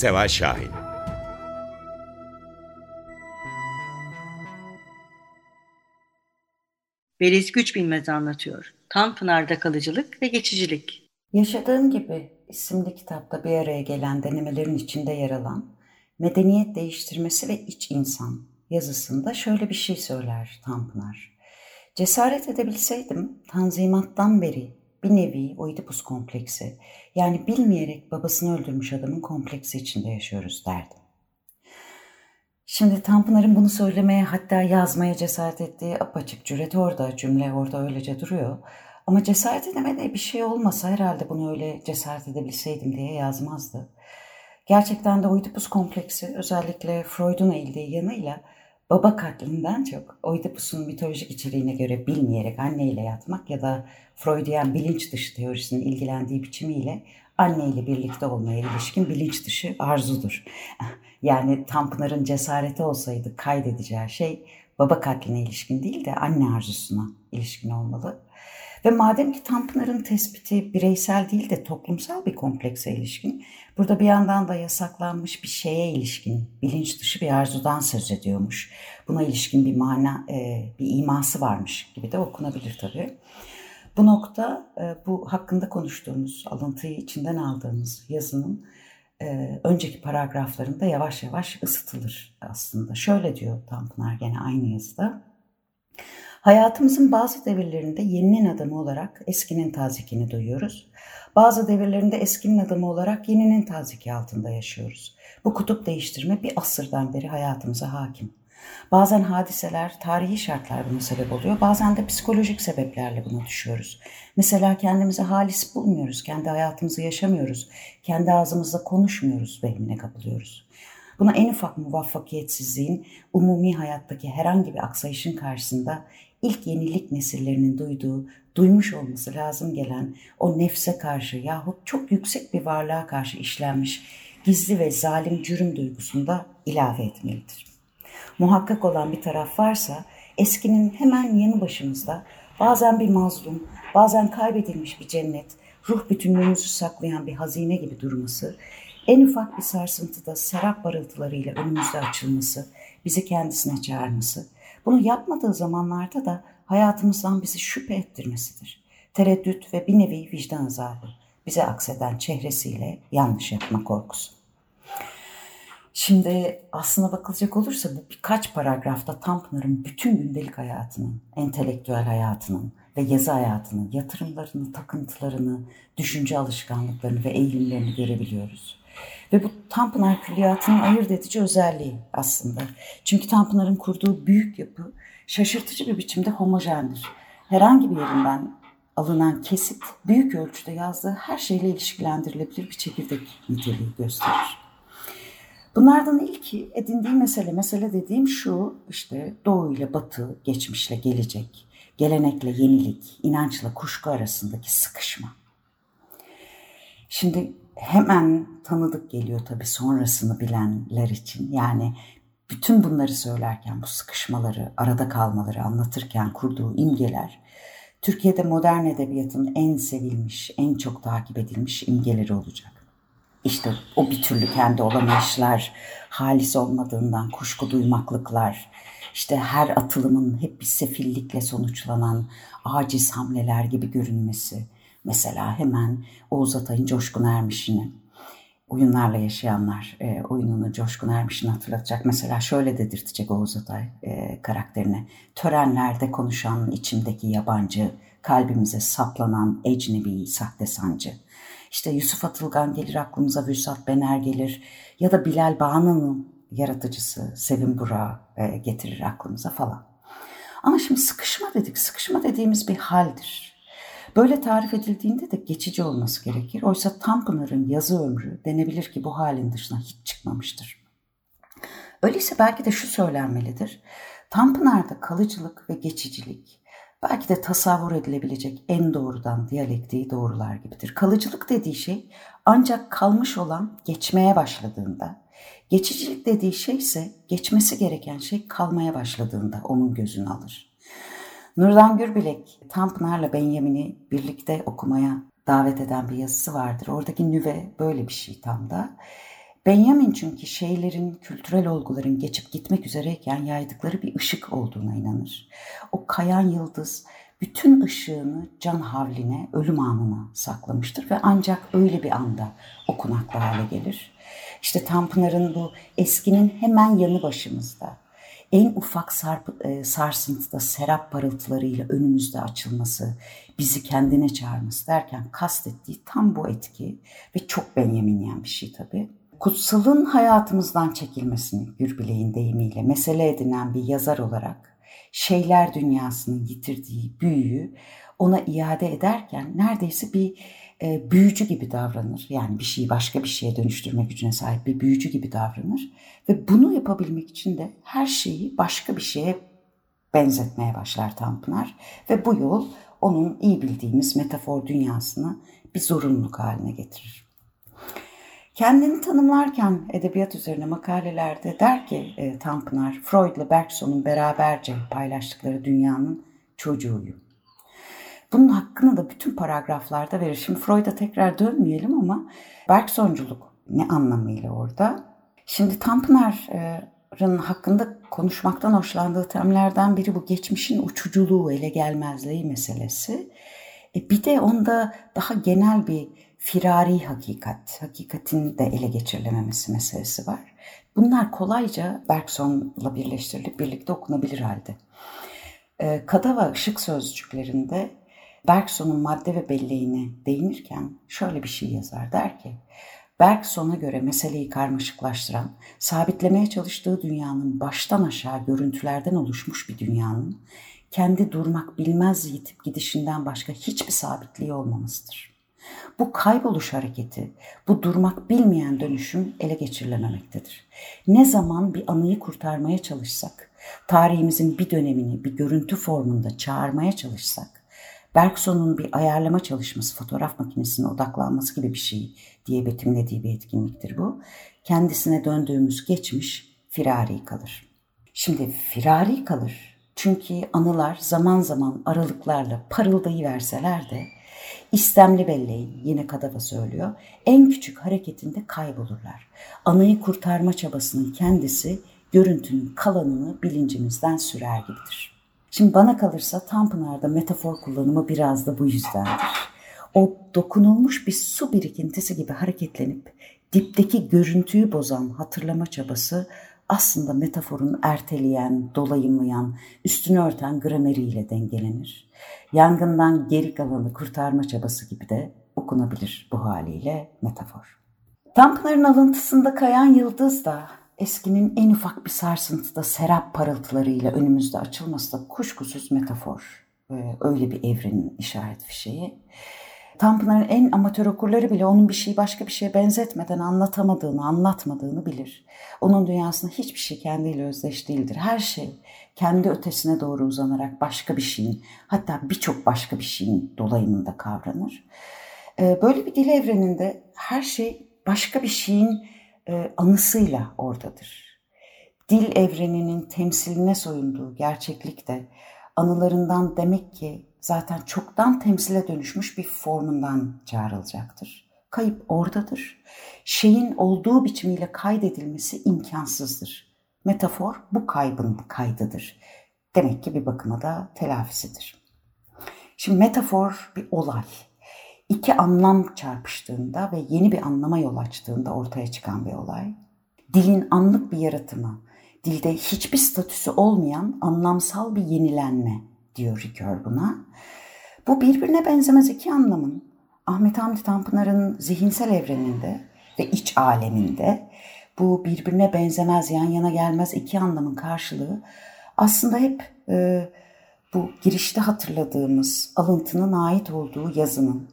Seval Şahin Beliz Güç Bilmez anlatıyor. Tanpınar'da kalıcılık ve geçicilik. Yaşadığım gibi isimli kitapta bir araya gelen denemelerin içinde yer alan Medeniyet Değiştirmesi ve İç İnsan yazısında şöyle bir şey söyler Tanpınar. Cesaret edebilseydim Tanzimat'tan beri bir nevi Oidipus kompleksi yani bilmeyerek babasını öldürmüş adamın kompleksi içinde yaşıyoruz derdim. Şimdi Tanpınar'ın bunu söylemeye hatta yazmaya cesaret ettiği apaçık cüret orada, cümle orada öylece duruyor. Ama cesaret edemediği bir şey olmasa herhalde bunu öyle cesaret edebilseydim diye yazmazdı. Gerçekten de Oidipus kompleksi özellikle Freud'un eğildiği yanıyla baba katlinden çok Oidipus'un mitolojik içeriğine göre bilmeyerek anneyle yatmak ya da Freudian bilinç dışı teorisinin ilgilendiği biçimiyle anneyle birlikte olmaya ilişkin bilinç dışı arzudur. Yani Tanpınar'ın cesareti olsaydı kaydedeceği şey baba katline ilişkin değil de anne arzusuna ilişkin olmalı. Ve madem ki Tanpınar'ın tespiti bireysel değil de toplumsal bir komplekse ilişkin, burada bir yandan da yasaklanmış bir şeye ilişkin, bilinç dışı bir arzudan söz ediyormuş. Buna ilişkin bir mana, e, bir iması varmış gibi de okunabilir tabii. Bu nokta e, bu hakkında konuştuğumuz, alıntıyı içinden aldığımız yazının e, önceki paragraflarında yavaş yavaş ısıtılır aslında. Şöyle diyor Tanpınar gene aynı yazıda. Hayatımızın bazı devirlerinde yeninin adamı olarak eskinin tazikini duyuyoruz. Bazı devirlerinde eskinin adamı olarak yeninin taziki altında yaşıyoruz. Bu kutup değiştirme bir asırdan beri hayatımıza hakim. Bazen hadiseler, tarihi şartlar buna sebep oluyor. Bazen de psikolojik sebeplerle buna düşüyoruz. Mesela kendimizi halis bulmuyoruz, kendi hayatımızı yaşamıyoruz, kendi ağzımızla konuşmuyoruz vehmine kapılıyoruz. Buna en ufak muvaffakiyetsizliğin umumi hayattaki herhangi bir aksayışın karşısında ilk yenilik nesillerinin duyduğu, duymuş olması lazım gelen o nefse karşı yahut çok yüksek bir varlığa karşı işlenmiş gizli ve zalim cürüm duygusunda ilave etmelidir. Muhakkak olan bir taraf varsa eskinin hemen yanı başımızda bazen bir mazlum, bazen kaybedilmiş bir cennet, ruh bütünlüğümüzü saklayan bir hazine gibi durması, en ufak bir sarsıntıda serap barıltılarıyla önümüzde açılması, bizi kendisine çağırması, bunu yapmadığı zamanlarda da hayatımızdan bizi şüphe ettirmesidir. Tereddüt ve bir nevi vicdan azabı, bize akseden çehresiyle yanlış yapma korkusu. Şimdi aslına bakılacak olursa bu birkaç paragrafta Tanpınar'ın bütün gündelik hayatının, entelektüel hayatının ve yazı hayatının, yatırımlarını, takıntılarını, düşünce alışkanlıklarını ve eğilimlerini görebiliyoruz. Ve bu Tanpınar külliyatının ayırt edici özelliği aslında. Çünkü Tanpınar'ın kurduğu büyük yapı şaşırtıcı bir biçimde homojendir. Herhangi bir yerinden alınan kesit büyük ölçüde yazdığı her şeyle ilişkilendirilebilir bir çekirdek niteliği gösterir. Bunlardan ilki edindiği mesele, mesele dediğim şu işte doğu ile batı, geçmişle gelecek, gelenekle yenilik, inançla kuşku arasındaki sıkışma. Şimdi hemen tanıdık geliyor tabii sonrasını bilenler için. Yani bütün bunları söylerken bu sıkışmaları, arada kalmaları anlatırken kurduğu imgeler Türkiye'de modern edebiyatın en sevilmiş, en çok takip edilmiş imgeleri olacak. İşte o bir türlü kendi olamayışlar, halis olmadığından kuşku duymaklıklar, işte her atılımın hep bir sefillikle sonuçlanan aciz hamleler gibi görünmesi. Mesela hemen Oğuz Atay'ın Coşkun Ermiş'ini oyunlarla yaşayanlar e, oyununu Coşkun Ermiş'in hatırlatacak. Mesela şöyle dedirtecek Oğuz Atay e, karakterine. Törenlerde konuşan içimdeki yabancı, kalbimize saplanan ecnebi sahte sancı. İşte Yusuf Atılgan gelir aklımıza, Vüsat Bener gelir ya da Bilal Bağnı'nın yaratıcısı Sevim Burak'ı e, getirir aklımıza falan. Ama şimdi sıkışma dedik. Sıkışma dediğimiz bir haldir. Böyle tarif edildiğinde de geçici olması gerekir. Oysa Tanpınar'ın yazı ömrü denebilir ki bu halin dışına hiç çıkmamıştır. Öyleyse belki de şu söylenmelidir. Tanpınar'da kalıcılık ve geçicilik belki de tasavvur edilebilecek en doğrudan diyalektiği doğrular gibidir. Kalıcılık dediği şey ancak kalmış olan geçmeye başladığında, geçicilik dediği şey ise geçmesi gereken şey kalmaya başladığında onun gözünü alır. Nurdan Gürbilek, Tanpınar'la Benjamin'i birlikte okumaya davet eden bir yazısı vardır. Oradaki nüve böyle bir şey tam da. Benjamin çünkü şeylerin, kültürel olguların geçip gitmek üzereyken yaydıkları bir ışık olduğuna inanır. O kayan yıldız bütün ışığını can havline, ölüm anına saklamıştır ve ancak öyle bir anda okunaklı hale gelir. İşte Tanpınar'ın bu eskinin hemen yanı başımızda, en ufak sarp, e, sarsıntıda serap parıltılarıyla önümüzde açılması, bizi kendine çağırması derken kastettiği tam bu etki ve çok benyeminyen bir şey tabii. Kutsalın hayatımızdan çekilmesini Gürbilek'in deyimiyle mesele edinen bir yazar olarak şeyler dünyasının yitirdiği büyüyü ona iade ederken neredeyse bir e, büyücü gibi davranır. Yani bir şeyi başka bir şeye dönüştürme gücüne sahip bir büyücü gibi davranır. Ve bunu yapabilmek için de her şeyi başka bir şeye benzetmeye başlar Tanpınar. Ve bu yol onun iyi bildiğimiz metafor dünyasını bir zorunluluk haline getirir. Kendini tanımlarken edebiyat üzerine makalelerde der ki e, Tanpınar, Freud ile Bergson'un beraberce paylaştıkları dünyanın çocuğuyum. Bunun hakkını da bütün paragraflarda verir. Şimdi Freud'a tekrar dönmeyelim ama Bergsonculuk ne anlamıyla orada? Şimdi Tanpınar'ın hakkında konuşmaktan hoşlandığı temlerden biri bu geçmişin uçuculuğu, ele gelmezliği meselesi. E bir de onda daha genel bir firari hakikat, hakikatin de ele geçirilememesi meselesi var. Bunlar kolayca Bergson'la birleştirilip birlikte okunabilir halde. E, Kada ve ışık sözcüklerinde Bergson'un madde ve belleğine değinirken şöyle bir şey yazar. Der ki, Bergson'a göre meseleyi karmaşıklaştıran, sabitlemeye çalıştığı dünyanın baştan aşağı görüntülerden oluşmuş bir dünyanın, kendi durmak bilmez yitip gidişinden başka hiçbir sabitliği olmamasıdır. Bu kayboluş hareketi, bu durmak bilmeyen dönüşüm ele geçirilememektedir. Ne zaman bir anıyı kurtarmaya çalışsak, tarihimizin bir dönemini bir görüntü formunda çağırmaya çalışsak, Bergson'un bir ayarlama çalışması, fotoğraf makinesine odaklanması gibi bir şey diye betimlediği bir etkinliktir bu. Kendisine döndüğümüz geçmiş firari kalır. Şimdi firari kalır. Çünkü anılar zaman zaman aralıklarla parıldayıverseler de istemli belleğin yine Kadava söylüyor en küçük hareketinde kaybolurlar. Anıyı kurtarma çabasının kendisi görüntünün kalanını bilincimizden sürer gibidir. Şimdi bana kalırsa Tanpınar'da metafor kullanımı biraz da bu yüzdendir. O dokunulmuş bir su birikintisi gibi hareketlenip dipteki görüntüyü bozan hatırlama çabası aslında metaforun erteleyen, dolayımlayan, üstünü örten grameriyle dengelenir. Yangından geri kalanı kurtarma çabası gibi de okunabilir bu haliyle metafor. Tanpınar'ın alıntısında kayan yıldız da eskinin en ufak bir sarsıntıda serap parıltılarıyla önümüzde açılması da kuşkusuz metafor. Ee, öyle bir evrenin işaret fişeği. Tanpınar'ın en amatör okurları bile onun bir şeyi başka bir şeye benzetmeden anlatamadığını, anlatmadığını bilir. Onun dünyasında hiçbir şey kendiyle özdeş değildir. Her şey kendi ötesine doğru uzanarak başka bir şeyin, hatta birçok başka bir şeyin dolayımında kavranır. Ee, böyle bir dil evreninde her şey başka bir şeyin e, anısıyla oradadır. Dil evreninin temsiline soyunduğu gerçeklik de anılarından demek ki zaten çoktan temsile dönüşmüş bir formundan çağrılacaktır. Kayıp oradadır. Şeyin olduğu biçimiyle kaydedilmesi imkansızdır. Metafor bu kaybın kaydıdır. Demek ki bir bakıma da telafisidir. Şimdi metafor bir olay. İki anlam çarpıştığında ve yeni bir anlama yol açtığında ortaya çıkan bir olay. Dilin anlık bir yaratımı, dilde hiçbir statüsü olmayan anlamsal bir yenilenme diyor Ricoeur buna. Bu birbirine benzemez iki anlamın Ahmet Hamdi Tanpınar'ın zihinsel evreninde ve iç aleminde bu birbirine benzemez yan yana gelmez iki anlamın karşılığı aslında hep e, bu girişte hatırladığımız alıntının ait olduğu yazının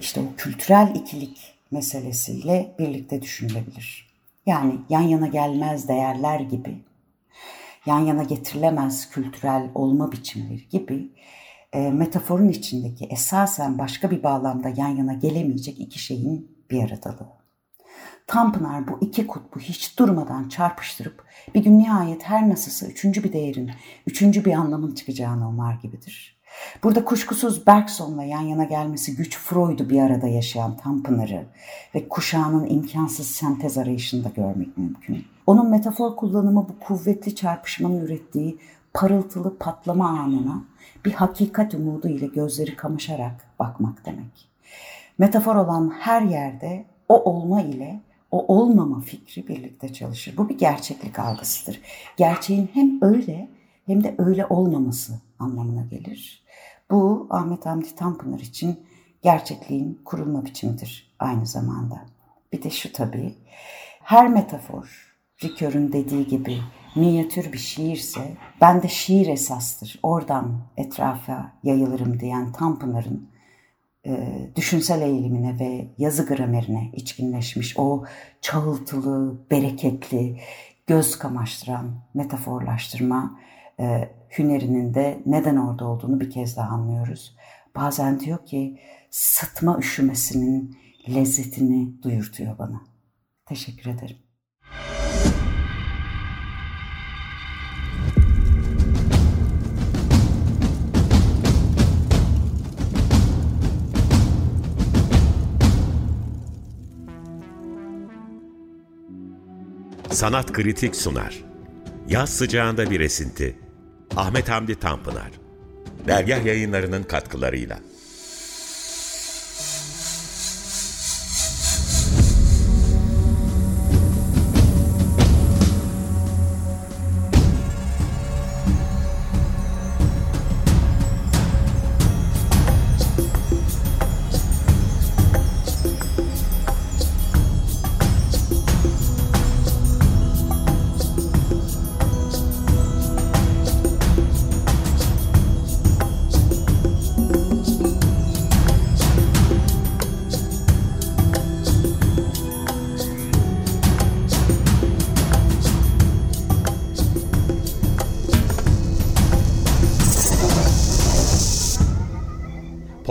işte o kültürel ikilik meselesiyle birlikte düşünülebilir. Yani yan yana gelmez değerler gibi, yan yana getirilemez kültürel olma biçimleri gibi e, metaforun içindeki esasen başka bir bağlamda yan yana gelemeyecek iki şeyin bir aradalığı. Tanpınar bu iki kutbu hiç durmadan çarpıştırıp bir gün nihayet her nasılsa üçüncü bir değerin, üçüncü bir anlamın çıkacağını umar gibidir. Burada kuşkusuz Bergson'la yan yana gelmesi güç Freud'u bir arada yaşayan Tanpınar'ı ve kuşağının imkansız sentez arayışında görmek mümkün. Onun metafor kullanımı bu kuvvetli çarpışmanın ürettiği parıltılı patlama anına bir hakikat umudu ile gözleri kamaşarak bakmak demek. Metafor olan her yerde o olma ile o olmama fikri birlikte çalışır. Bu bir gerçeklik algısıdır. Gerçeğin hem öyle hem de öyle olmaması anlamına gelir. Bu Ahmet Hamdi Tanpınar için gerçekliğin kurulma biçimidir aynı zamanda. Bir de şu tabii, her metafor, Ricoeur'ün dediği gibi minyatür bir şiirse, ben de şiir esastır, oradan etrafa yayılırım diyen Tanpınar'ın e, düşünsel eğilimine ve yazı gramerine içkinleşmiş o çağıltılı, bereketli, göz kamaştıran metaforlaştırma e, hünerinin de neden orada olduğunu bir kez daha anlıyoruz. Bazen diyor ki sıtma üşümesinin lezzetini duyurtuyor bana. Teşekkür ederim. Sanat Kritik sunar. Yaz sıcağında bir esinti. Ahmet Hamdi Tanpınar. Dergah yayınlarının katkılarıyla.